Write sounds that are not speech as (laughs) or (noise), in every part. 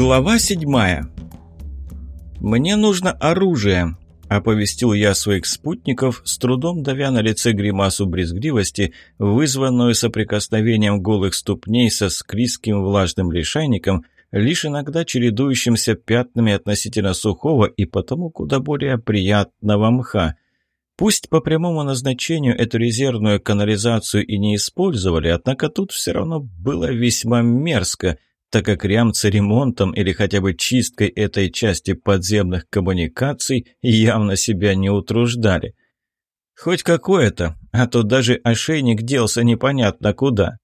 Глава седьмая. «Мне нужно оружие», – оповестил я своих спутников, с трудом давя на лице гримасу брезгливости, вызванную соприкосновением голых ступней со склизким влажным лишайником, лишь иногда чередующимся пятнами относительно сухого и потому куда более приятного мха. Пусть по прямому назначению эту резервную канализацию и не использовали, однако тут все равно было весьма мерзко – так как рямцы ремонтом или хотя бы чисткой этой части подземных коммуникаций явно себя не утруждали. Хоть какое-то, а то даже ошейник делся непонятно куда.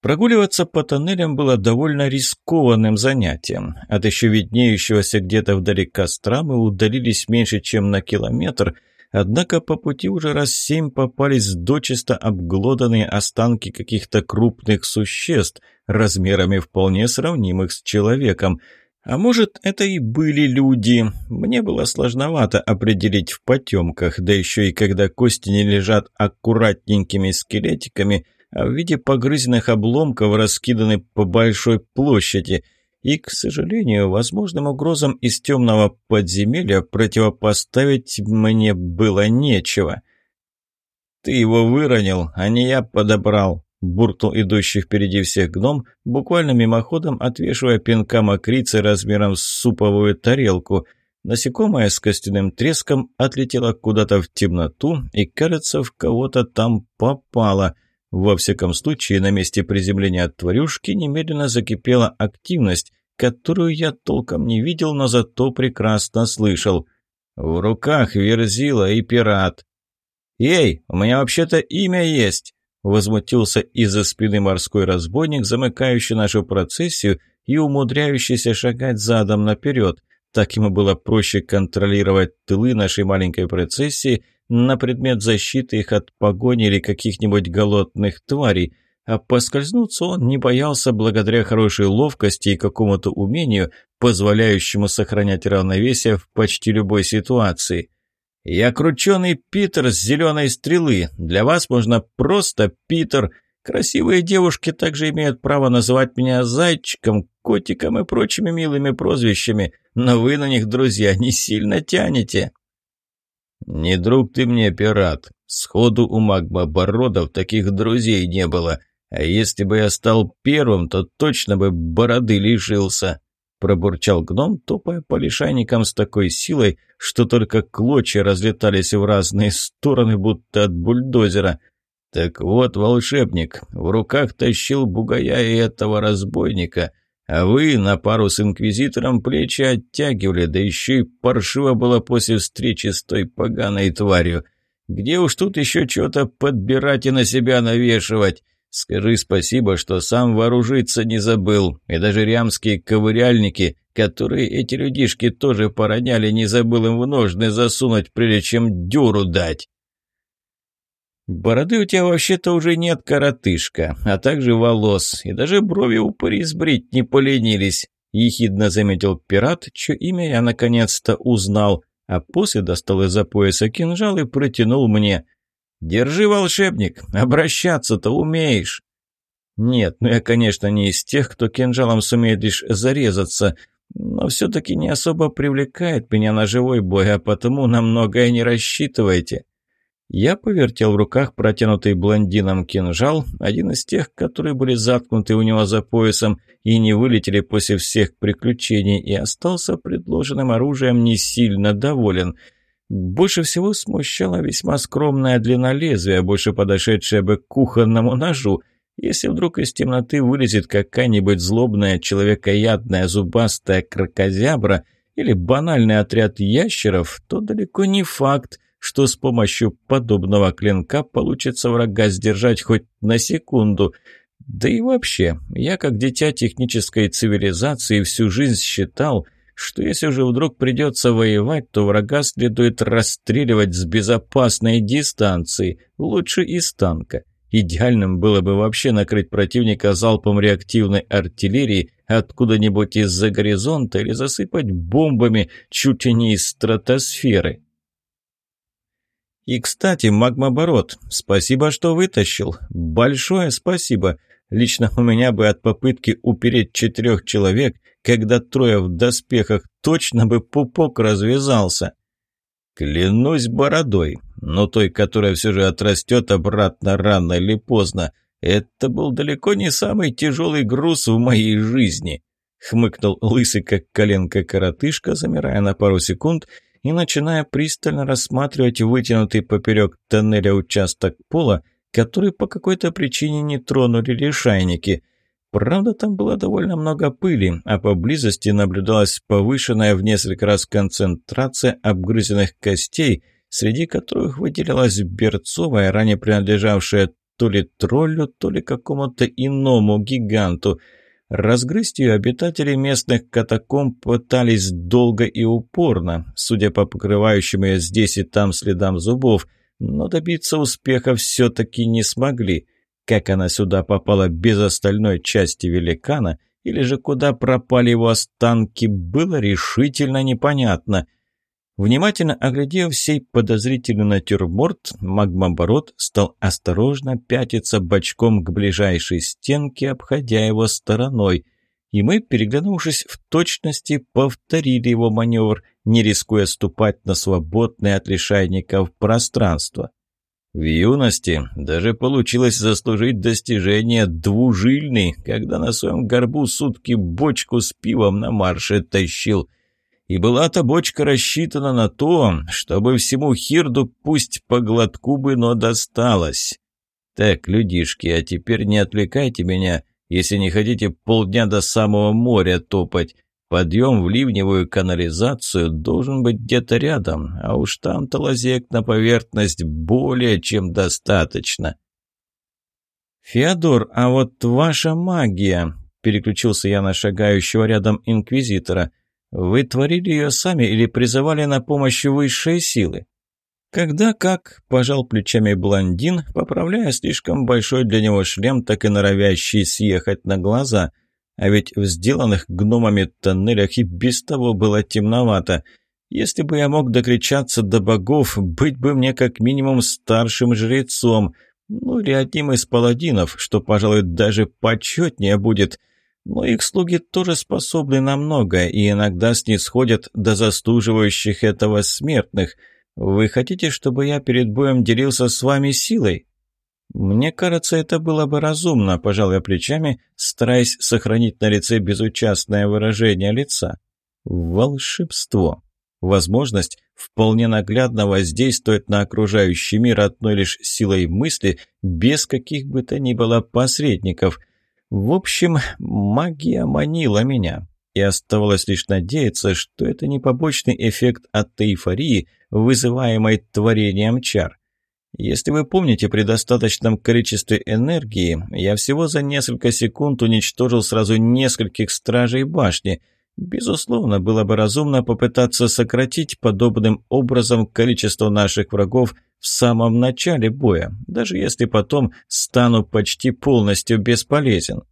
Прогуливаться по тоннелям было довольно рискованным занятием. От еще виднеющегося где-то вдали костра мы удалились меньше, чем на километр – Однако по пути уже раз семь попались дочисто обглоданные останки каких-то крупных существ, размерами вполне сравнимых с человеком. А может, это и были люди. Мне было сложновато определить в потемках, да еще и когда кости не лежат аккуратненькими скелетиками, а в виде погрызенных обломков раскиданы по большой площади – и, к сожалению, возможным угрозам из темного подземелья противопоставить мне было нечего. «Ты его выронил, а не я подобрал», – буркнул идущий впереди всех гном, буквально мимоходом отвешивая пинка мокрицы размером с суповую тарелку. Насекомое с костяным треском отлетело куда-то в темноту и, кажется, в кого-то там попало – во всяком случае, на месте приземления тварюшки немедленно закипела активность, которую я толком не видел, но зато прекрасно слышал. В руках верзила и пират. «Эй, у меня вообще-то имя есть!» Возмутился из-за спины морской разбойник, замыкающий нашу процессию и умудряющийся шагать задом наперед. Так ему было проще контролировать тылы нашей маленькой процессии, на предмет защиты их от погони или каких-нибудь голодных тварей, а поскользнуться он не боялся благодаря хорошей ловкости и какому-то умению, позволяющему сохранять равновесие в почти любой ситуации. «Я крученый Питер с зеленой стрелы. Для вас можно просто Питер. Красивые девушки также имеют право называть меня зайчиком, котиком и прочими милыми прозвищами, но вы на них, друзья, не сильно тянете». «Не друг ты мне, пират. Сходу у магмобородов таких друзей не было. А если бы я стал первым, то точно бы бороды лишился». Пробурчал гном, топая по лишайникам с такой силой, что только клочья разлетались в разные стороны, будто от бульдозера. «Так вот, волшебник, в руках тащил бугая и этого разбойника». А вы на пару с инквизитором плечи оттягивали, да еще и паршиво было после встречи с той поганой тварью. Где уж тут еще что-то подбирать и на себя навешивать? Скажи спасибо, что сам вооружиться не забыл. И даже рямские ковыряльники, которые эти людишки тоже пороняли, не забыл им в ножны засунуть, прежде чем дюру дать. «Бороды у тебя вообще-то уже нет, коротышка, а также волос, и даже брови упыри сбрить не поленились», – ехидно заметил пират, чье имя я наконец-то узнал, а после достал из-за пояса кинжал и протянул мне. «Держи, волшебник, обращаться-то умеешь». «Нет, ну я, конечно, не из тех, кто кинжалом сумеет лишь зарезаться», но все-таки не особо привлекает меня на живой бой, а потому на многое не рассчитывайте. Я повертел в руках протянутый блондином кинжал, один из тех, которые были заткнуты у него за поясом и не вылетели после всех приключений, и остался предложенным оружием не сильно доволен. Больше всего смущала весьма скромная длина лезвия, больше подошедшая бы к кухонному ножу. Если вдруг из темноты вылезет какая-нибудь злобная человекоядная зубастая крокозябра или банальный отряд ящеров, то далеко не факт, что с помощью подобного клинка получится врага сдержать хоть на секунду. Да и вообще, я как дитя технической цивилизации всю жизнь считал, что если же вдруг придется воевать, то врага следует расстреливать с безопасной дистанции, лучше из танка. Идеальным было бы вообще накрыть противника залпом реактивной артиллерии откуда-нибудь из-за горизонта или засыпать бомбами чуть ли не из стратосферы. И, кстати, магмоборот, спасибо, что вытащил. Большое спасибо. Лично у меня бы от попытки упереть четырех человек, когда трое в доспехах, точно бы пупок развязался. Клянусь бородой, но той, которая все же отрастет обратно рано или поздно. Это был далеко не самый тяжелый груз в моей жизни. Хмыкнул лысый, как коленка коротышка, замирая на пару секунд и начиная пристально рассматривать вытянутый поперек тоннеля участок пола, который по какой-то причине не тронули лишайники. Правда, там было довольно много пыли, а поблизости наблюдалась повышенная в несколько раз концентрация обгрызенных костей, среди которых выделялась берцовая, ранее принадлежавшая то ли троллю, то ли какому-то иному гиганту. Разгрызть ее обитатели местных катакомб пытались долго и упорно, судя по покрывающим ее здесь и там следам зубов, но добиться успеха все-таки не смогли. Как она сюда попала без остальной части великана, или же куда пропали его останки, было решительно непонятно. Внимательно оглядев сей подозрительный натюрморт, магмоборот стал осторожно пятиться бочком к ближайшей стенке, обходя его стороной. И мы, переглянувшись в точности, повторили его маневр, не рискуя ступать на свободное от лишайников пространство. В юности даже получилось заслужить достижение двужильный, когда на своем горбу сутки бочку с пивом на марше тащил. И была-то бочка рассчитана на то, чтобы всему хирду пусть по глотку бы, но досталось. Так, людишки, а теперь не отвлекайте меня, если не хотите полдня до самого моря топать. Подъем в ливневую канализацию должен быть где-то рядом, а уж там-то лазек на поверхность более чем достаточно. «Феодор, а вот ваша магия...» — переключился я на шагающего рядом инквизитора. «Вы творили ее сами или призывали на помощь высшей силы?» «Когда как?» – пожал плечами блондин, поправляя слишком большой для него шлем, так и норовящий съехать на глаза – а ведь в сделанных гномами тоннелях и без того было темновато. Если бы я мог докричаться до богов, быть бы мне как минимум старшим жрецом, ну или одним из паладинов, что, пожалуй, даже почетнее будет. Но их слуги тоже способны на многое и иногда снисходят до заслуживающих этого смертных. Вы хотите, чтобы я перед боем делился с вами силой? «Мне кажется, это было бы разумно», – пожал я плечами, стараясь сохранить на лице безучастное выражение лица. «Волшебство. Возможность вполне наглядно воздействовать на окружающий мир одной лишь силой мысли, без каких бы то ни было посредников. В общем, магия манила меня, и оставалось лишь надеяться, что это не побочный эффект от эйфории, вызываемой творением чар. Если вы помните, при достаточном количестве энергии я всего за несколько секунд уничтожил сразу нескольких стражей башни. Безусловно, было бы разумно попытаться сократить подобным образом количество наших врагов в самом начале боя, даже если потом стану почти полностью бесполезен.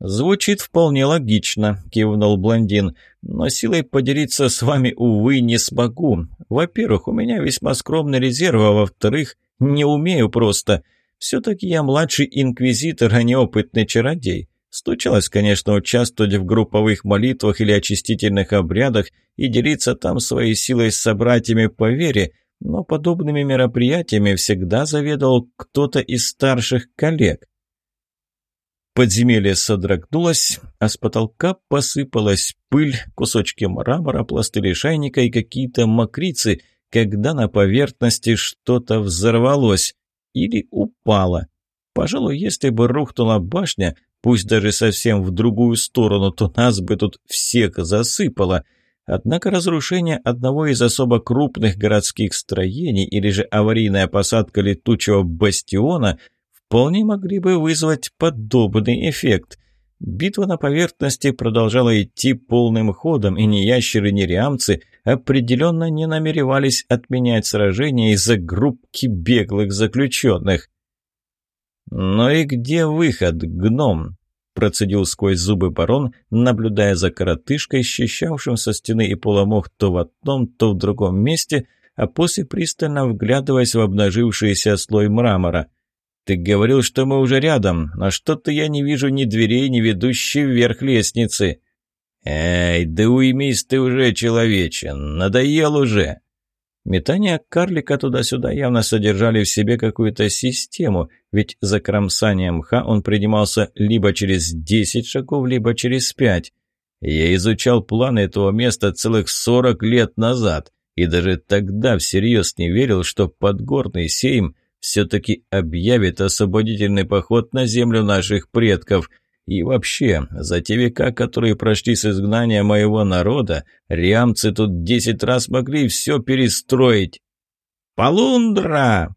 «Звучит вполне логично», – кивнул блондин. «Но силой поделиться с вами, увы, не смогу. Во-первых, у меня весьма скромный резерв, а во-вторых, не умею просто. Все-таки я младший инквизитор, а не опытный чародей. Случалось, конечно, участвовать в групповых молитвах или очистительных обрядах и делиться там своей силой с собратьями по вере, но подобными мероприятиями всегда заведовал кто-то из старших коллег. Подземелье содрогнулось, а с потолка посыпалась пыль, кусочки мрамора, пласты лишайника и какие-то мокрицы, когда на поверхности что-то взорвалось или упало. Пожалуй, если бы рухнула башня, пусть даже совсем в другую сторону, то нас бы тут всех засыпало. Однако разрушение одного из особо крупных городских строений или же аварийная посадка летучего бастиона – вполне могли бы вызвать подобный эффект. Битва на поверхности продолжала идти полным ходом, и ни ящеры, ни риамцы определенно не намеревались отменять сражение из-за группки беглых заключенных. «Но и где выход, гном?» – процедил сквозь зубы барон, наблюдая за коротышкой, счищавшим со стены и поломох то в одном, то в другом месте, а после пристально вглядываясь в обнажившийся слой мрамора – «Ты говорил, что мы уже рядом, но что-то я не вижу ни дверей, ни ведущей вверх лестницы». «Эй, да уймись ты уже, человече! Надоел уже!» Метания карлика туда-сюда явно содержали в себе какую-то систему, ведь за кромсанием мха он принимался либо через десять шагов, либо через пять. Я изучал планы этого места целых сорок лет назад, и даже тогда всерьез не верил, что подгорный сейм все-таки объявит освободительный поход на землю наших предков – и вообще, за те века, которые прошли с изгнания моего народа, риамцы тут десять раз могли все перестроить. «Полундра!»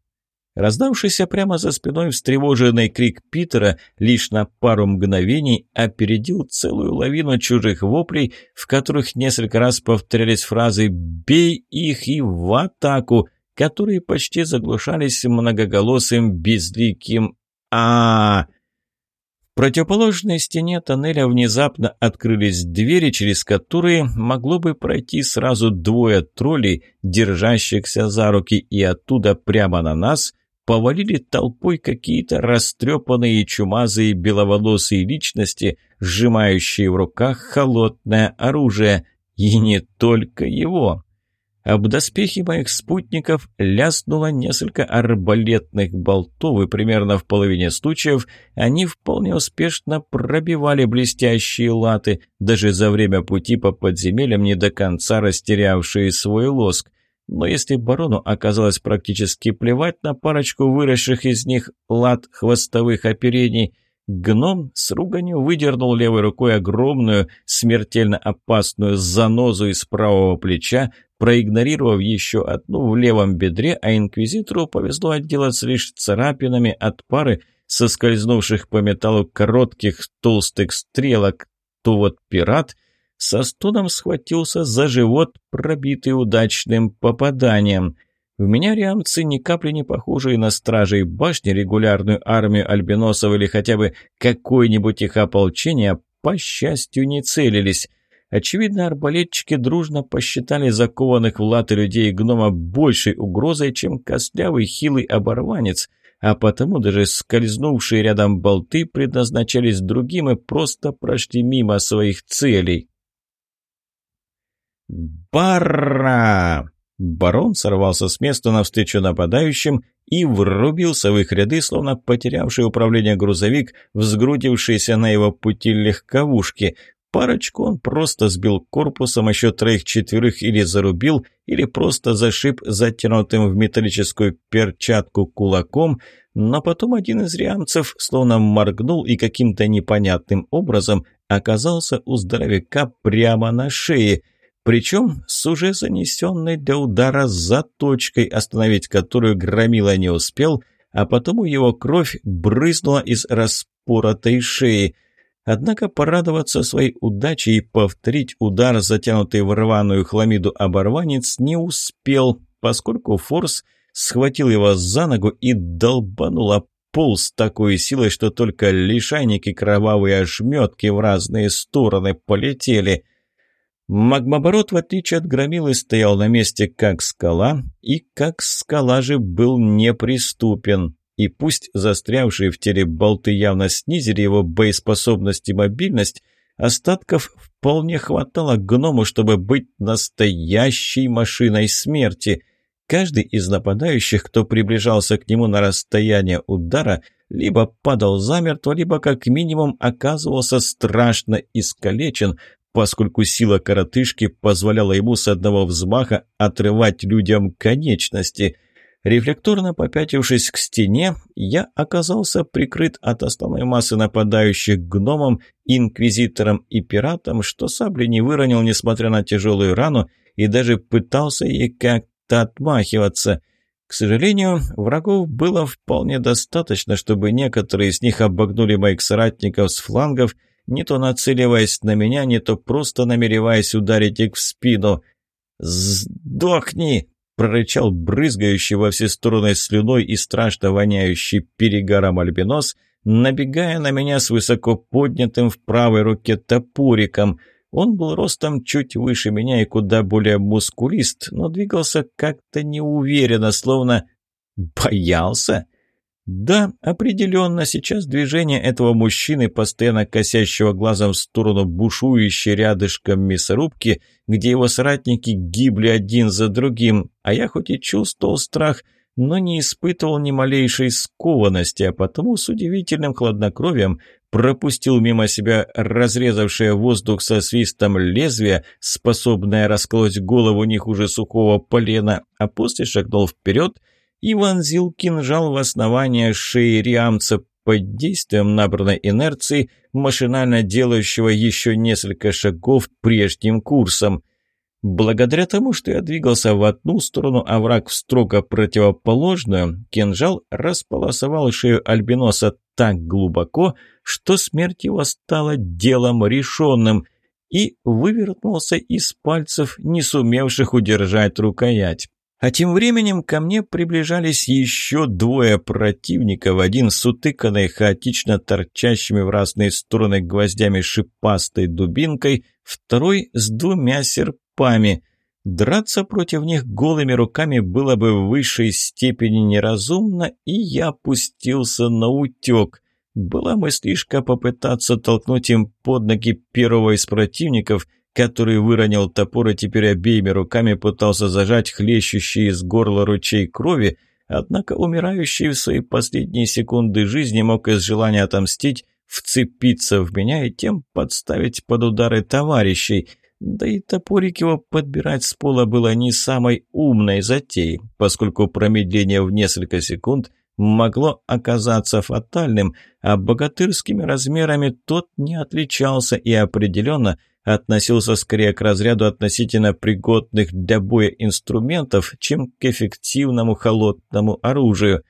Раздавшийся прямо за спиной встревоженный крик Питера лишь на пару мгновений опередил целую лавину чужих воплей, в которых несколько раз повторялись фразы «бей их и в атаку», которые почти заглушались многоголосым безликим а, -а противоположной стене тоннеля внезапно открылись двери, через которые могло бы пройти сразу двое троллей, держащихся за руки, и оттуда прямо на нас повалили толпой какие-то растрепанные чумазые беловолосые личности, сжимающие в руках холодное оружие. И не только его. Об доспехи моих спутников ляснуло несколько арбалетных болтов, и примерно в половине случаев они вполне успешно пробивали блестящие латы, даже за время пути по подземельям не до конца растерявшие свой лоск. Но если барону оказалось практически плевать на парочку выросших из них лад хвостовых оперений, Гном с руганью выдернул левой рукой огромную, смертельно опасную занозу из правого плеча, проигнорировав еще одну в левом бедре, а инквизитору повезло отделаться лишь царапинами от пары соскользнувших по металлу коротких толстых стрелок, то вот пират со стоном схватился за живот, пробитый удачным попаданием. В меня риамцы ни капли не похожие на стражей башни, регулярную армию альбиносов или хотя бы какое-нибудь их ополчение, по счастью, не целились – Очевидно, арбалетчики дружно посчитали закованных в латы людей гнома большей угрозой, чем костлявый хилый оборванец, а потому даже скользнувшие рядом болты предназначались другим и просто прошли мимо своих целей. «Барра!» Барон сорвался с места навстречу нападающим и врубился в их ряды, словно потерявший управление грузовик, взгрудившийся на его пути легковушки. Парочку он просто сбил корпусом, еще троих-четверых или зарубил, или просто зашиб затянутым в металлическую перчатку кулаком, но потом один из риамцев словно моргнул и каким-то непонятным образом оказался у здоровяка прямо на шее, причем с уже занесенной для удара заточкой, остановить которую громила не успел, а потому его кровь брызнула из распоротой шеи – Однако порадоваться своей удачей и повторить удар, затянутый в рваную хламиду оборванец, не успел, поскольку Форс схватил его за ногу и долбанул о пол с такой силой, что только лишайники кровавые ошметки в разные стороны полетели. Магмоборот, в отличие от громилы, стоял на месте как скала, и как скала же был неприступен. И пусть застрявшие в теле болты явно снизили его боеспособность и мобильность, остатков вполне хватало гному, чтобы быть настоящей машиной смерти. Каждый из нападающих, кто приближался к нему на расстояние удара, либо падал замертво, либо как минимум оказывался страшно искалечен, поскольку сила коротышки позволяла ему с одного взмаха отрывать людям конечности – Рефлекторно попятившись к стене, я оказался прикрыт от основной массы нападающих гномом, инквизитором и пиратом, что сабли не выронил, несмотря на тяжелую рану, и даже пытался ей как-то отмахиваться. К сожалению, врагов было вполне достаточно, чтобы некоторые из них обогнули моих соратников с флангов, не то нацеливаясь на меня, не то просто намереваясь ударить их в спину. «Сдохни!» Прорычал брызгающий во все стороны слюной и страшно воняющий перегаром альбинос, набегая на меня с высоко поднятым в правой руке топориком. Он был ростом чуть выше меня и куда более мускулист, но двигался как-то неуверенно, словно боялся. Да, определенно, сейчас движение этого мужчины, постоянно косящего глазом в сторону бушующей рядышком мясорубки, где его соратники гибли один за другим, а я хоть и чувствовал страх, но не испытывал ни малейшей скованности, а потому с удивительным хладнокровием пропустил мимо себя разрезавшее воздух со свистом лезвие, способное расколоть голову не хуже сухого полена, а после шагнул вперед и вонзил кинжал в основание шеи риамца под действием набранной инерции, машинально делающего еще несколько шагов прежним курсом. Благодаря тому, что я двигался в одну сторону, а враг в строго противоположную, кинжал располосовал шею альбиноса так глубоко, что смерть его стала делом решенным, и вывернулся из пальцев, не сумевших удержать рукоять. А тем временем ко мне приближались еще двое противников, один с утыканной хаотично торчащими в разные стороны гвоздями шипастой дубинкой, второй с двумя серпами. Драться против них голыми руками было бы в высшей степени неразумно, и я пустился на утек. Была мыслишка попытаться толкнуть им под ноги первого из противников – который выронил топор и теперь обеими руками пытался зажать хлещущий из горла ручей крови, однако умирающий в свои последние секунды жизни мог из желания отомстить вцепиться в меня и тем подставить под удары товарищей. Да и топорик его подбирать с пола было не самой умной затеей, поскольку промедление в несколько секунд могло оказаться фатальным, а богатырскими размерами тот не отличался и определенно – относился скорее к разряду относительно пригодных для боя инструментов, чем к эффективному холодному оружию.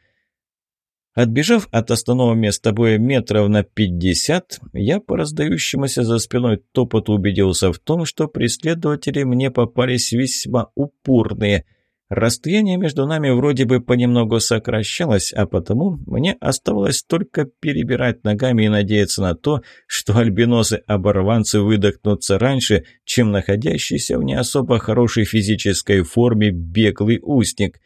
Отбежав от основного места боя метров на пятьдесят, я по раздающемуся за спиной топоту убедился в том, что преследователи мне попались весьма упорные – Расстояние между нами вроде бы понемногу сокращалось, а потому мне оставалось только перебирать ногами и надеяться на то, что альбиносы-оборванцы выдохнутся раньше, чем находящийся в не особо хорошей физической форме беглый устник,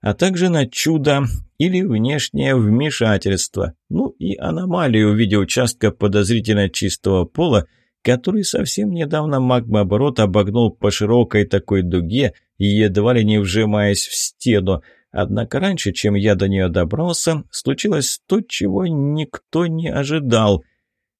а также на чудо или внешнее вмешательство, ну и аномалию в виде участка подозрительно чистого пола, который совсем недавно магмооборот обогнул по широкой такой дуге, едва ли не вжимаясь в стену. Однако раньше, чем я до нее добрался, случилось то, чего никто не ожидал.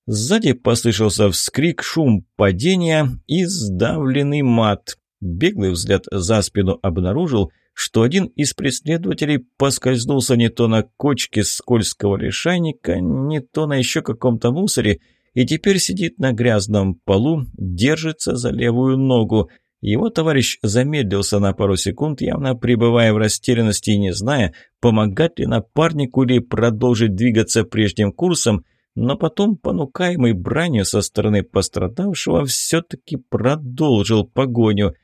Сзади послышался вскрик, шум падения и сдавленный мат. Беглый взгляд за спину обнаружил, что один из преследователей поскользнулся не то на кочке скользкого лишайника, не то на еще каком-то мусоре, и теперь сидит на грязном полу, держится за левую ногу. Его товарищ замедлился на пару секунд, явно пребывая в растерянности и не зная, помогать ли напарнику или продолжить двигаться прежним курсом, но потом, понукаемый бранью со стороны пострадавшего, все-таки продолжил погоню.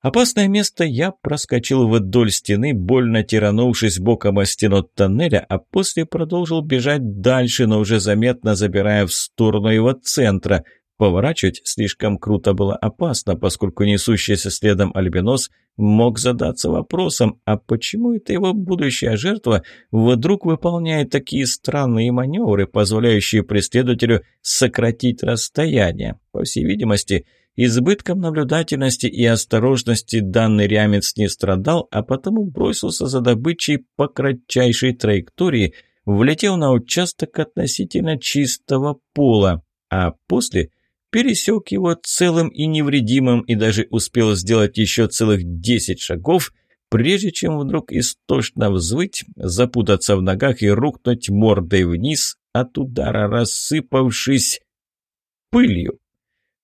Опасное место я проскочил вдоль стены, больно тиранувшись боком о стену тоннеля, а после продолжил бежать дальше, но уже заметно забирая в сторону его центра. Поворачивать слишком круто было опасно, поскольку несущийся следом альбинос мог задаться вопросом, а почему это его будущая жертва вдруг выполняет такие странные маневры, позволяющие преследователю сократить расстояние? По всей видимости, Избытком наблюдательности и осторожности данный рямец не страдал, а потому бросился за добычей по кратчайшей траектории, влетел на участок относительно чистого пола, а после пересек его целым и невредимым и даже успел сделать еще целых десять шагов, прежде чем вдруг истошно взвыть, запутаться в ногах и рухнуть мордой вниз, от удара рассыпавшись пылью.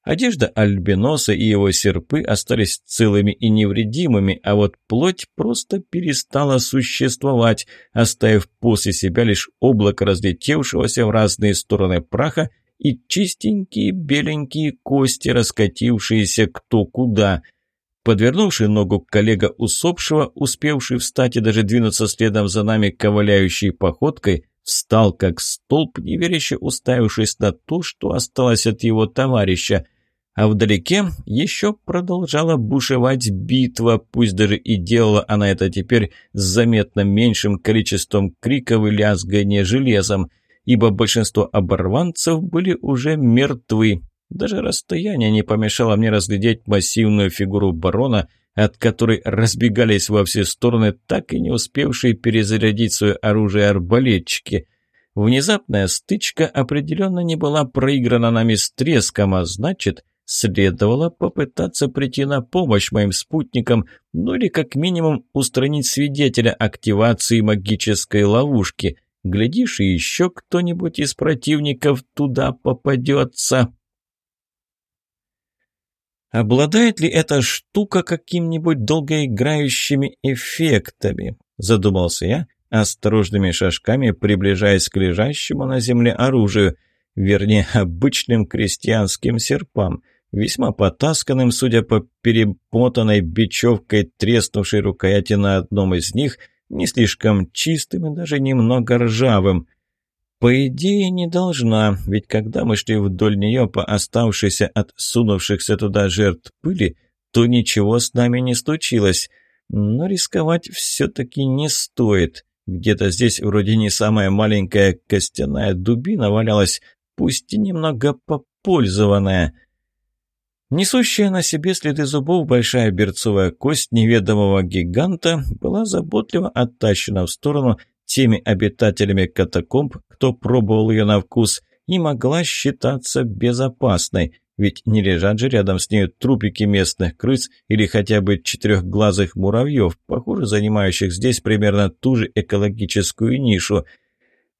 Одежда альбиноса и его серпы остались целыми и невредимыми, а вот плоть просто перестала существовать, оставив после себя лишь облако разлетевшегося в разные стороны праха и чистенькие беленькие кости, раскатившиеся кто куда. Подвернувший ногу коллега усопшего, успевший встать и даже двинуться следом за нами ковыляющей походкой, встал как столб, неверяще уставившись на то, что осталось от его товарища – а вдалеке еще продолжала бушевать битва, пусть даже и делала она это теперь с заметно меньшим количеством криков и лязгания железом, ибо большинство оборванцев были уже мертвы. Даже расстояние не помешало мне разглядеть массивную фигуру барона, от которой разбегались во все стороны так и не успевшие перезарядить свое оружие арбалетчики. Внезапная стычка определенно не была проиграна нами с треском, а значит, следовало попытаться прийти на помощь моим спутникам, ну или как минимум устранить свидетеля активации магической ловушки. Глядишь, и еще кто-нибудь из противников туда попадется. Обладает ли эта штука каким-нибудь долгоиграющими эффектами? Задумался я, осторожными шажками приближаясь к лежащему на земле оружию, вернее, обычным крестьянским серпам, весьма потасканным, судя по перемотанной бечевкой треснувшей рукояти на одном из них, не слишком чистым и даже немного ржавым. По идее, не должна, ведь когда мы шли вдоль нее по оставшейся от сунувшихся туда жертв пыли, то ничего с нами не случилось. Но рисковать все-таки не стоит. Где-то здесь вроде не самая маленькая костяная дубина валялась, пусть и немного попользованная. Несущая на себе следы зубов большая берцовая кость неведомого гиганта была заботливо оттащена в сторону теми обитателями катакомб, кто пробовал ее на вкус, и могла считаться безопасной, ведь не лежат же рядом с ней трупики местных крыс или хотя бы четырехглазых муравьев, похоже, занимающих здесь примерно ту же экологическую нишу.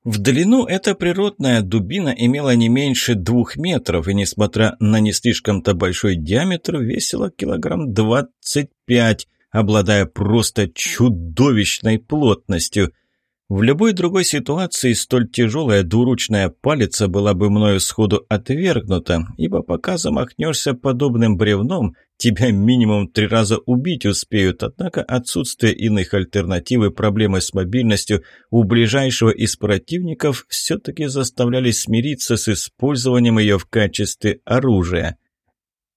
В длину эта природная дубина имела не меньше двух метров, и, несмотря на не слишком-то большой диаметр, весила килограмм двадцать пять, обладая просто чудовищной плотностью – в любой другой ситуации столь тяжелая двуручная палица была бы мною сходу отвергнута, ибо пока замахнешься подобным бревном, тебя минимум три раза убить успеют, однако отсутствие иных альтернатив и проблемы с мобильностью у ближайшего из противников все-таки заставляли смириться с использованием ее в качестве оружия.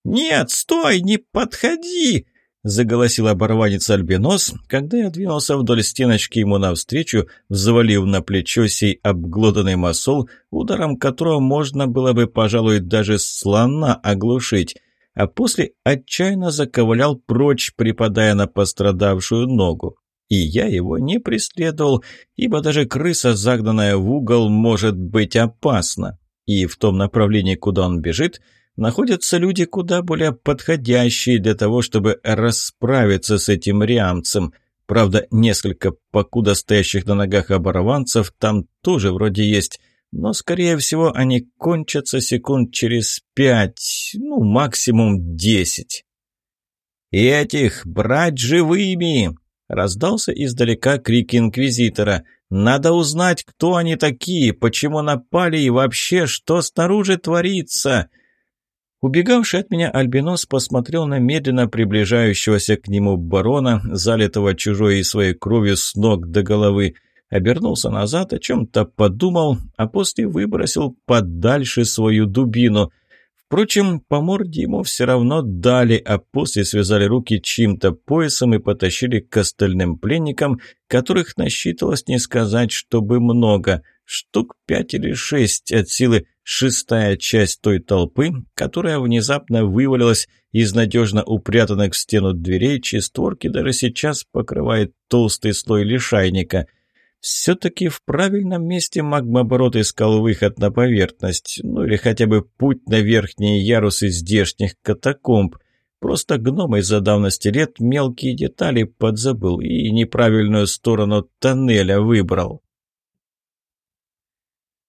«Нет, стой, не подходи!» заголосил оборванец Альбинос, когда я двинулся вдоль стеночки ему навстречу, взвалив на плечо сей обглоданный масол, ударом которого можно было бы, пожалуй, даже слона оглушить, а после отчаянно заковылял прочь, припадая на пострадавшую ногу. И я его не преследовал, ибо даже крыса, загнанная в угол, может быть опасна. И в том направлении, куда он бежит – находятся люди куда более подходящие для того, чтобы расправиться с этим риамцем. Правда, несколько покуда стоящих на ногах оборванцев там тоже вроде есть, но, скорее всего, они кончатся секунд через пять, ну, максимум десять. «Этих брать живыми!» — раздался издалека крик инквизитора. «Надо узнать, кто они такие, почему напали и вообще, что снаружи творится!» Убегавший от меня альбинос посмотрел на медленно приближающегося к нему барона, залитого чужой и своей кровью с ног до головы, обернулся назад, о чем-то подумал, а после выбросил подальше свою дубину. Впрочем, по морде ему все равно дали, а после связали руки чьим-то поясом и потащили к остальным пленникам, которых насчитывалось не сказать, чтобы много, штук пять или шесть от силы шестая часть той толпы, которая внезапно вывалилась из надежно упрятанных в стену дверей, чьи створки даже сейчас покрывает толстый слой лишайника. Все-таки в правильном месте магмоборот искал выход на поверхность, ну или хотя бы путь на верхние ярусы здешних катакомб. Просто гном из-за давности лет мелкие детали подзабыл и неправильную сторону тоннеля выбрал.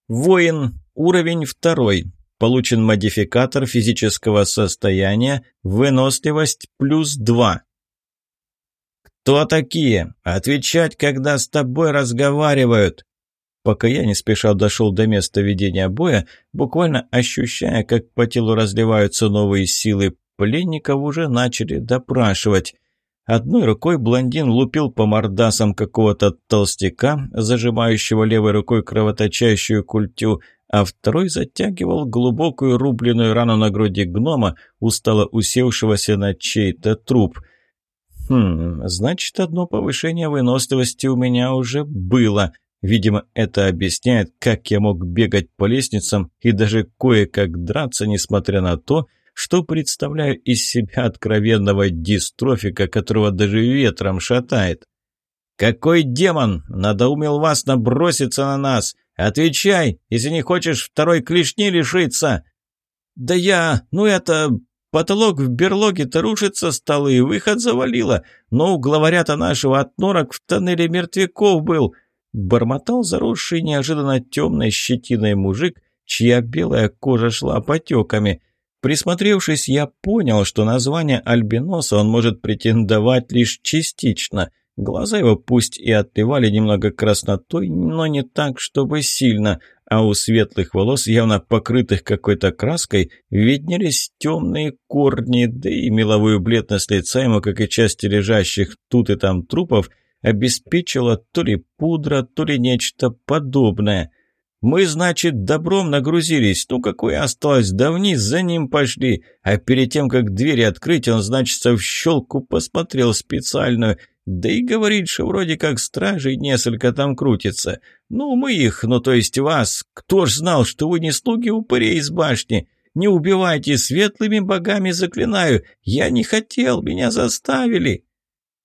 Воин Уровень второй. Получен модификатор физического состояния, выносливость плюс 2. «Кто такие? Отвечать, когда с тобой разговаривают!» Пока я не спеша дошел до места ведения боя, буквально ощущая, как по телу разливаются новые силы, пленников уже начали допрашивать. Одной рукой блондин лупил по мордасам какого-то толстяка, зажимающего левой рукой кровоточащую культю, а второй затягивал глубокую рубленную рану на груди гнома, устало усевшегося на чей-то труп. Хм, значит, одно повышение выносливости у меня уже было. Видимо, это объясняет, как я мог бегать по лестницам и даже кое-как драться, несмотря на то, что представляю из себя откровенного дистрофика, которого даже ветром шатает. «Какой демон надоумел вас наброситься на нас? Отвечай, если не хочешь второй клешни лишиться!» «Да я... Ну это... Потолок в берлоге-то рушится, столы и выход завалило. Но у главаря-то нашего от норок в тоннеле мертвяков был!» Бормотал заросший неожиданно темной щетиной мужик, чья белая кожа шла потеками. Присмотревшись, я понял, что название альбиноса он может претендовать лишь частично. Глаза его пусть и отливали немного краснотой, но не так, чтобы сильно, а у светлых волос, явно покрытых какой-то краской, виднелись темные корни, да и меловую бледность лица ему, как и части лежащих тут и там трупов, обеспечила то ли пудра, то ли нечто подобное. Мы, значит, добром нагрузились, ну какое осталось, да вниз за ним пошли, а перед тем, как двери открыть, он, значит, в щелку посмотрел специальную, да и говорит, что вроде как стражей несколько там крутится. Ну, мы их, ну то есть вас. Кто ж знал, что вы не слуги упырей из башни? Не убивайте, светлыми богами заклинаю. Я не хотел, меня заставили.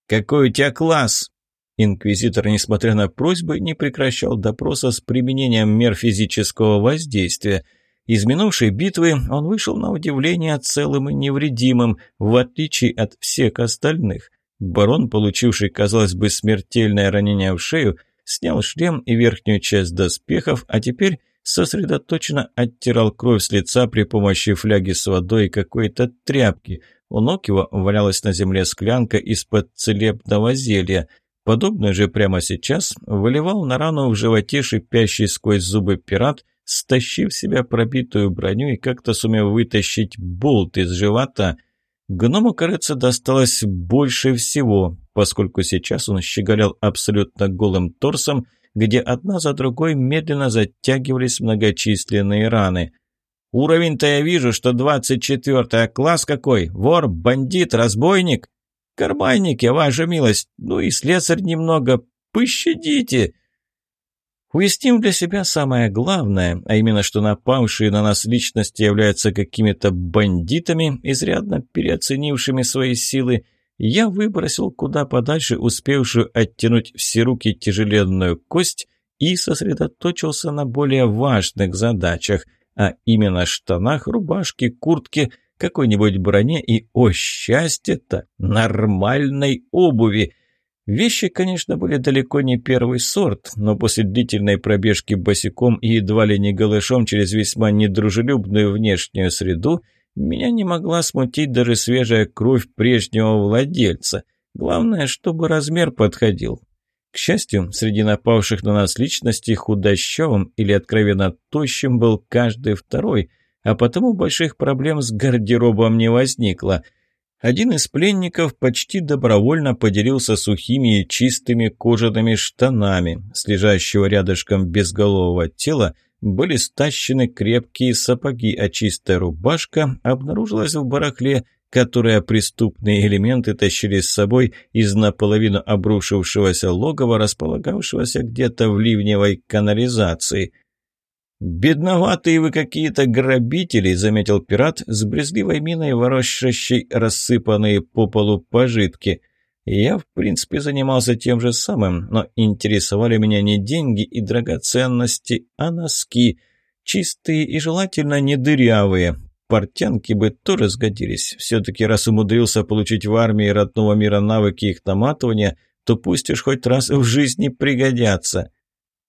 Какой у тебя класс? Инквизитор, несмотря на просьбы, не прекращал допроса с применением мер физического воздействия. Из минувшей битвы он вышел на удивление целым и невредимым, в отличие от всех остальных. Барон, получивший, казалось бы, смертельное ранение в шею, снял шлем и верхнюю часть доспехов, а теперь сосредоточенно оттирал кровь с лица при помощи фляги с водой и какой-то тряпки. У ног его валялась на земле склянка из-под целебного зелья. Подобное же прямо сейчас выливал на рану в животе шипящий сквозь зубы пират, стащив себя пробитую броню и как-то сумев вытащить болт из живота – Гному, кажется, досталось больше всего, поскольку сейчас он щеголял абсолютно голым торсом, где одна за другой медленно затягивались многочисленные раны. «Уровень-то я вижу, что двадцать четвертый, а класс какой? Вор, бандит, разбойник?» «Карманники, ваша милость, ну и слесарь немного, пощадите!» Уясним для себя самое главное, а именно, что напавшие на нас личности являются какими-то бандитами, изрядно переоценившими свои силы, я выбросил куда подальше успевшую оттянуть все руки тяжеленную кость и сосредоточился на более важных задачах, а именно штанах, рубашке, куртке, какой-нибудь броне и, о счастье-то, нормальной обуви – Вещи, конечно, были далеко не первый сорт, но после длительной пробежки босиком и едва ли не голышом через весьма недружелюбную внешнюю среду, меня не могла смутить даже свежая кровь прежнего владельца. Главное, чтобы размер подходил. К счастью, среди напавших на нас личностей худощавым или откровенно тощим был каждый второй, а потому больших проблем с гардеробом не возникло – один из пленников почти добровольно поделился сухими и чистыми кожаными штанами. С лежащего рядышком безголового тела были стащены крепкие сапоги, а чистая рубашка обнаружилась в барахле, которое преступные элементы тащили с собой из наполовину обрушившегося логова, располагавшегося где-то в ливневой канализации – «Бедноватые вы какие-то грабители», — заметил пират с брезгливой миной, ворощащей рассыпанные по полу пожитки. Я, в принципе, занимался тем же самым, но интересовали меня не деньги и драгоценности, а носки, чистые и желательно не дырявые. Портянки бы тоже сгодились. Все-таки раз умудрился получить в армии родного мира навыки их наматывания, то пусть уж хоть раз в жизни пригодятся.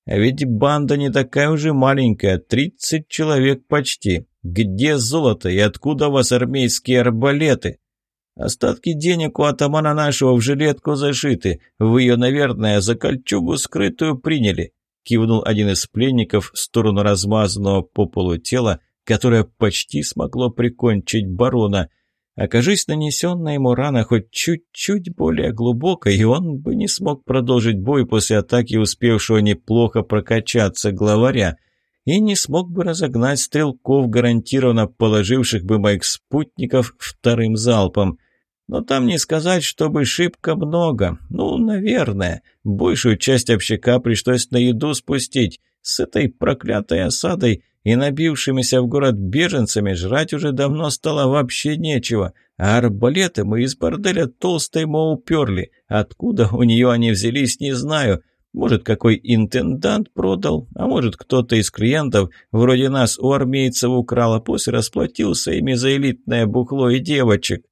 А ведь банда не такая уже маленькая, тридцать человек почти. Где золото и откуда у вас армейские арбалеты? Остатки денег у атамана нашего в жилетку зашиты. Вы ее, наверное, за кольчугу скрытую приняли. Кивнул один из пленников в сторону размазанного по полу тела, которое почти смогло прикончить барона – Окажись нанесенная ему рана хоть чуть-чуть более глубокой, и он бы не смог продолжить бой после атаки успевшего неплохо прокачаться главаря. и не смог бы разогнать стрелков, гарантированно положивших бы моих спутников вторым залпом. Но там не сказать, чтобы шибко много. Ну, наверное. Большую часть общака пришлось на еду спустить. С этой проклятой осадой и набившимися в город беженцами жрать уже давно стало вообще нечего. А арбалеты мы из борделя толстой мо уперли. Откуда у нее они взялись, не знаю. Может, какой интендант продал, а может, кто-то из клиентов, вроде нас, у армейцев украл, а после расплатился ими за элитное бухло и девочек.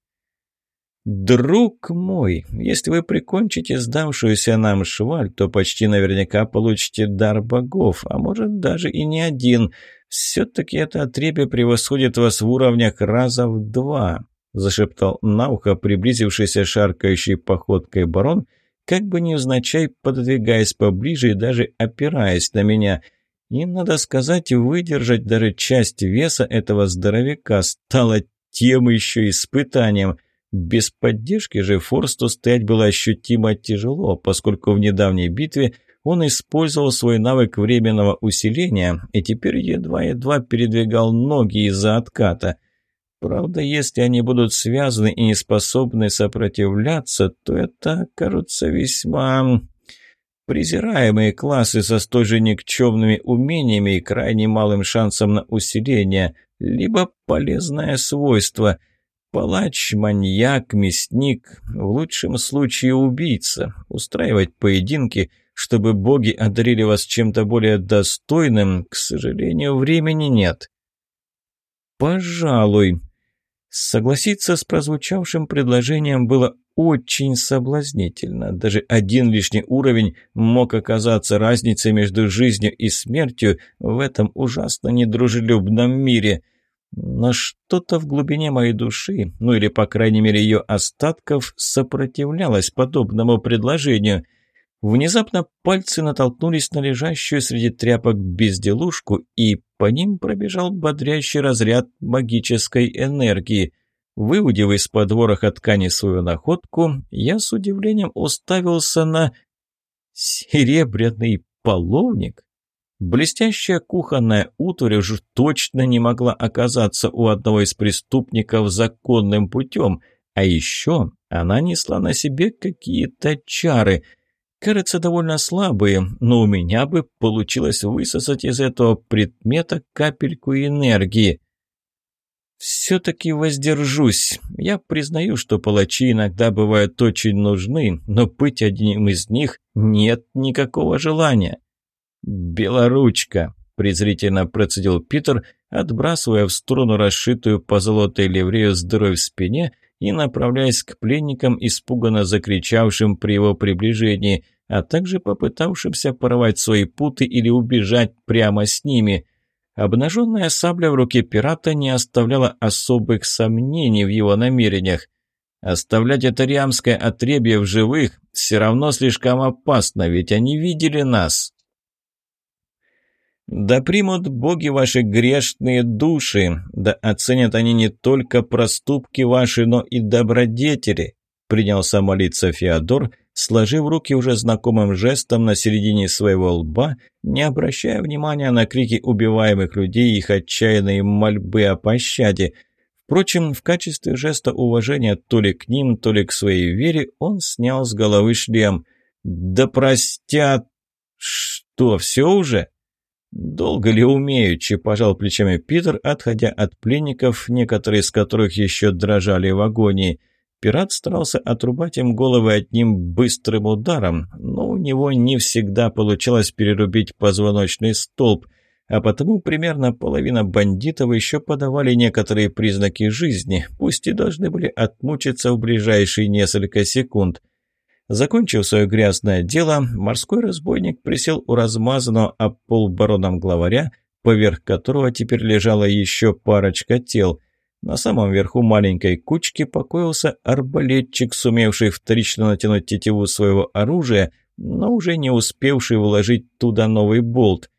«Друг мой, если вы прикончите сдавшуюся нам шваль, то почти наверняка получите дар богов, а может даже и не один. Все-таки это отребье превосходит вас в уровнях раза в два», — зашептал на ухо приблизившийся шаркающей походкой барон, как бы невзначай пододвигаясь поближе и даже опираясь на меня. И, надо сказать, выдержать даже часть веса этого здоровяка стало тем еще испытанием — без поддержки же Форсту стоять было ощутимо тяжело, поскольку в недавней битве он использовал свой навык временного усиления и теперь едва-едва передвигал ноги из-за отката. Правда, если они будут связаны и не способны сопротивляться, то это кажутся весьма презираемые классы со столь же никчемными умениями и крайне малым шансом на усиление, либо полезное свойство – Палач, маньяк, мясник, в лучшем случае убийца. Устраивать поединки, чтобы боги одарили вас чем-то более достойным, к сожалению, времени нет. Пожалуй. Согласиться с прозвучавшим предложением было очень соблазнительно. Даже один лишний уровень мог оказаться разницей между жизнью и смертью в этом ужасно недружелюбном мире – но что-то в глубине моей души, ну или, по крайней мере, ее остатков, сопротивлялось подобному предложению. Внезапно пальцы натолкнулись на лежащую среди тряпок безделушку, и по ним пробежал бодрящий разряд магической энергии. Выудив из-под вороха ткани свою находку, я с удивлением уставился на серебряный половник. Блестящая кухонная утварь уж точно не могла оказаться у одного из преступников законным путем, а еще она несла на себе какие-то чары. Кажется, довольно слабые, но у меня бы получилось высосать из этого предмета капельку энергии. «Все-таки воздержусь. Я признаю, что палачи иногда бывают очень нужны, но быть одним из них нет никакого желания». «Белоручка!» – презрительно процедил Питер, отбрасывая в сторону расшитую по золотой ливрею с дырой в спине и направляясь к пленникам, испуганно закричавшим при его приближении, а также попытавшимся порвать свои путы или убежать прямо с ними. Обнаженная сабля в руке пирата не оставляла особых сомнений в его намерениях. Оставлять это риамское отребье в живых все равно слишком опасно, ведь они видели нас. Да примут боги ваши грешные души, да оценят они не только проступки ваши, но и добродетели», принялся молиться Феодор, сложив руки уже знакомым жестом на середине своего лба, не обращая внимания на крики убиваемых людей и их отчаянные мольбы о пощаде. Впрочем, в качестве жеста уважения то ли к ним, то ли к своей вере он снял с головы шлем. «Да простят!» «Что, все уже?» «Долго ли умеючи?» – пожал плечами Питер, отходя от пленников, некоторые из которых еще дрожали в агонии. Пират старался отрубать им головы одним быстрым ударом, но у него не всегда получалось перерубить позвоночный столб, а потому примерно половина бандитов еще подавали некоторые признаки жизни, пусть и должны были отмучиться в ближайшие несколько секунд – Закончив свое грязное дело, морской разбойник присел у размазанного об пол бароном главаря, поверх которого теперь лежала еще парочка тел. На самом верху маленькой кучки покоился арбалетчик, сумевший вторично натянуть тетиву своего оружия, но уже не успевший вложить туда новый болт.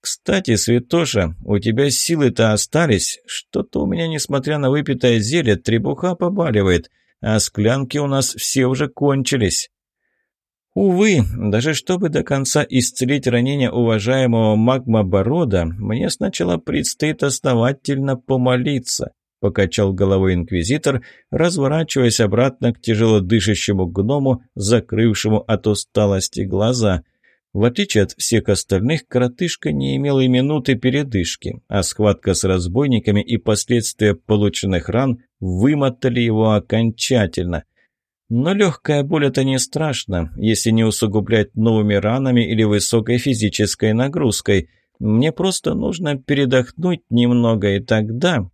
«Кстати, Святоша, у тебя силы-то остались. Что-то у меня, несмотря на выпитое зелье, требуха побаливает а склянки у нас все уже кончились». Увы, даже чтобы до конца исцелить ранение уважаемого магма-борода, мне сначала предстоит основательно помолиться, покачал головой инквизитор, разворачиваясь обратно к тяжело дышащему гному, закрывшему от усталости глаза. В отличие от всех остальных, коротышка не имел и минуты передышки, а схватка с разбойниками и последствия полученных ран вымотали его окончательно. Но легкая боль это не страшно, если не усугублять новыми ранами или высокой физической нагрузкой. Мне просто нужно передохнуть немного, и тогда...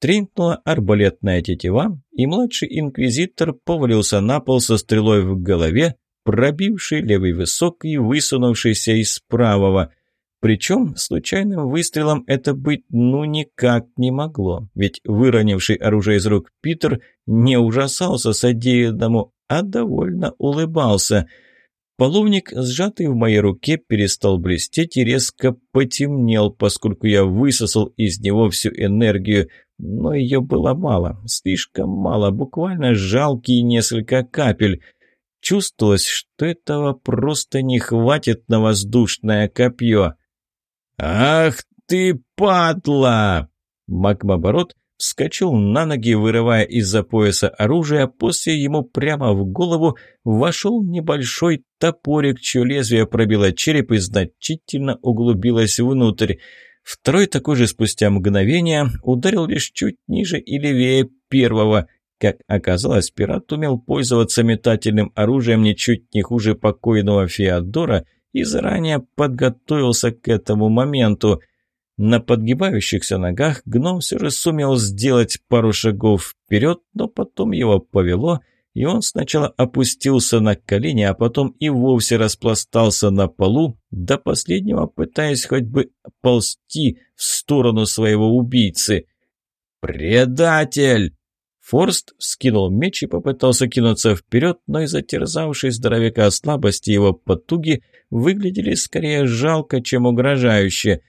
Тринкнула арбалетная тетива, и младший инквизитор повалился на пол со стрелой в голове, пробивший левый висок и высунувшийся из правого. Причем случайным выстрелом это быть ну никак не могло, ведь выронивший оружие из рук Питер не ужасался содеянному, а довольно улыбался. Половник, сжатый в моей руке, перестал блестеть и резко потемнел, поскольку я высосал из него всю энергию, но ее было мало, слишком мало, буквально жалкие несколько капель. Чувствовалось, что этого просто не хватит на воздушное копье. «Ах ты, падла!» Магмоборот вскочил на ноги, вырывая из-за пояса оружие, после ему прямо в голову вошел небольшой топорик, чье лезвие пробило череп и значительно углубилось внутрь. Второй такой же спустя мгновение ударил лишь чуть ниже и левее первого. Как оказалось, пират умел пользоваться метательным оружием ничуть не хуже покойного Феодора – и заранее подготовился к этому моменту. На подгибающихся ногах гном все же сумел сделать пару шагов вперед, но потом его повело, и он сначала опустился на колени, а потом и вовсе распластался на полу, до последнего пытаясь хоть бы ползти в сторону своего убийцы. «Предатель!» Форст скинул меч и попытался кинуться вперед, но из-за терзавшей здоровяка слабости его потуги выглядели скорее жалко, чем угрожающе.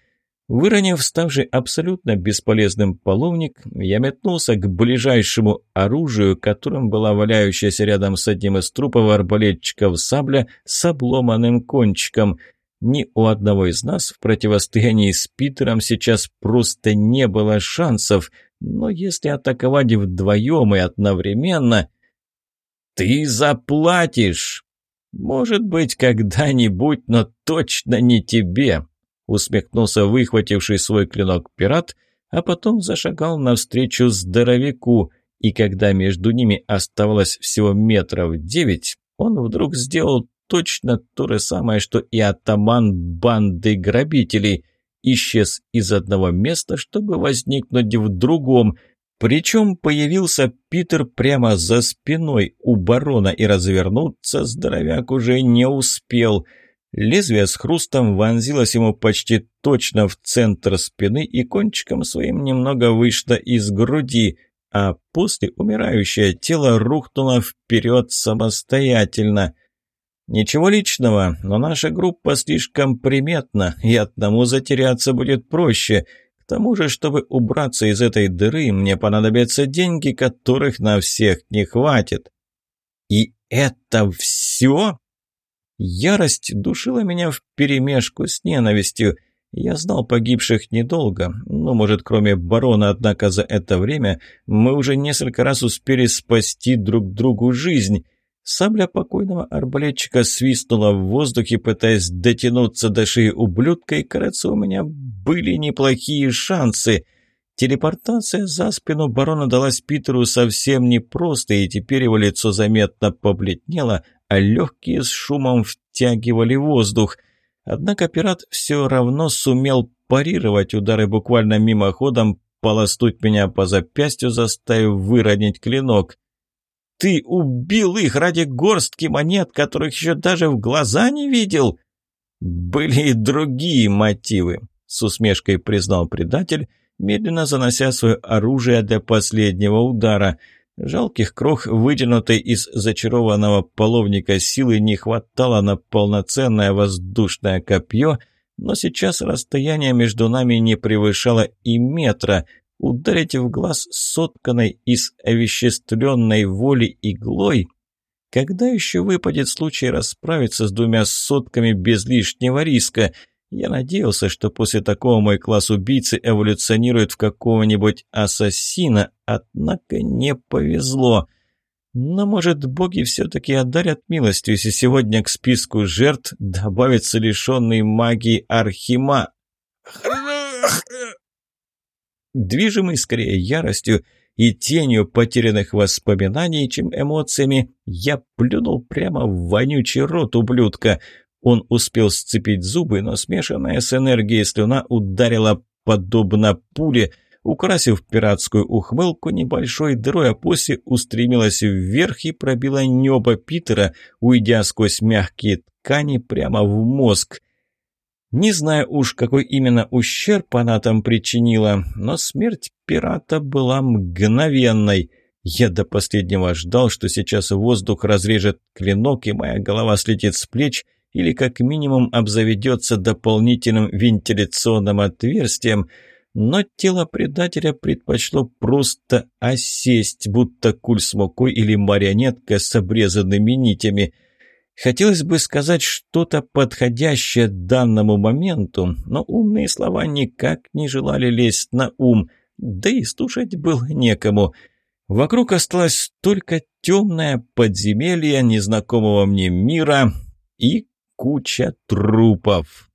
Выронив ставший абсолютно бесполезным половник, я метнулся к ближайшему оружию, которым была валяющаяся рядом с одним из трупов арбалетчиков сабля с обломанным кончиком. Ни у одного из нас в противостоянии с Питером сейчас просто не было шансов — но если атаковать вдвоем и одновременно... «Ты заплатишь!» «Может быть, когда-нибудь, но точно не тебе!» Усмехнулся выхвативший свой клинок пират, а потом зашагал навстречу здоровяку, и когда между ними оставалось всего метров девять, он вдруг сделал точно то же самое, что и атаман банды грабителей – исчез из одного места, чтобы возникнуть в другом. Причем появился Питер прямо за спиной у барона, и развернуться здоровяк уже не успел. Лезвие с хрустом вонзилось ему почти точно в центр спины и кончиком своим немного вышло из груди, а после умирающее тело рухнуло вперед самостоятельно – «Ничего личного, но наша группа слишком приметна, и одному затеряться будет проще. К тому же, чтобы убраться из этой дыры, мне понадобятся деньги, которых на всех не хватит». «И это все?» Ярость душила меня вперемешку с ненавистью. Я знал погибших недолго, ну, может, кроме барона, однако за это время мы уже несколько раз успели спасти друг другу жизнь. Сабля покойного арбалетчика свистнула в воздухе, пытаясь дотянуться до шеи ублюдка, и, кажется, у меня были неплохие шансы. Телепортация за спину барона далась Питеру совсем непросто, и теперь его лицо заметно побледнело, а легкие с шумом втягивали воздух. Однако пират все равно сумел парировать удары буквально мимоходом, полоснуть меня по запястью, заставив выронить клинок. Ты убил их ради горстки монет, которых еще даже в глаза не видел?» «Были и другие мотивы», — с усмешкой признал предатель, медленно занося свое оружие для последнего удара. Жалких крох, вытянутой из зачарованного половника силы, не хватало на полноценное воздушное копье, но сейчас расстояние между нами не превышало и метра — Ударить в глаз сотканной из овеществленной воли иглой Когда еще выпадет случай расправиться с двумя сотками без лишнего риска? Я надеялся, что после такого мой класс убийцы эволюционирует в какого-нибудь ассасина, однако не повезло. Но, может, боги все-таки одарят милостью, если сегодня к списку жертв добавится лишенный магии Архима. (laughs) Движимый скорее яростью и тенью потерянных воспоминаний, чем эмоциями, я плюнул прямо в вонючий рот ублюдка. Он успел сцепить зубы, но смешанная с энергией слюна ударила подобно пуле, украсив пиратскую ухмылку небольшой дырой, а после устремилась вверх и пробила небо Питера, уйдя сквозь мягкие ткани прямо в мозг. Не знаю уж, какой именно ущерб она там причинила, но смерть пирата была мгновенной. Я до последнего ждал, что сейчас воздух разрежет клинок, и моя голова слетит с плеч, или как минимум обзаведется дополнительным вентиляционным отверстием, но тело предателя предпочло просто осесть, будто куль с мукой или марионетка с обрезанными нитями – Хотелось бы сказать что-то подходящее данному моменту, но умные слова никак не желали лезть на ум, да и слушать было некому. Вокруг осталось только темное подземелье незнакомого мне мира и куча трупов.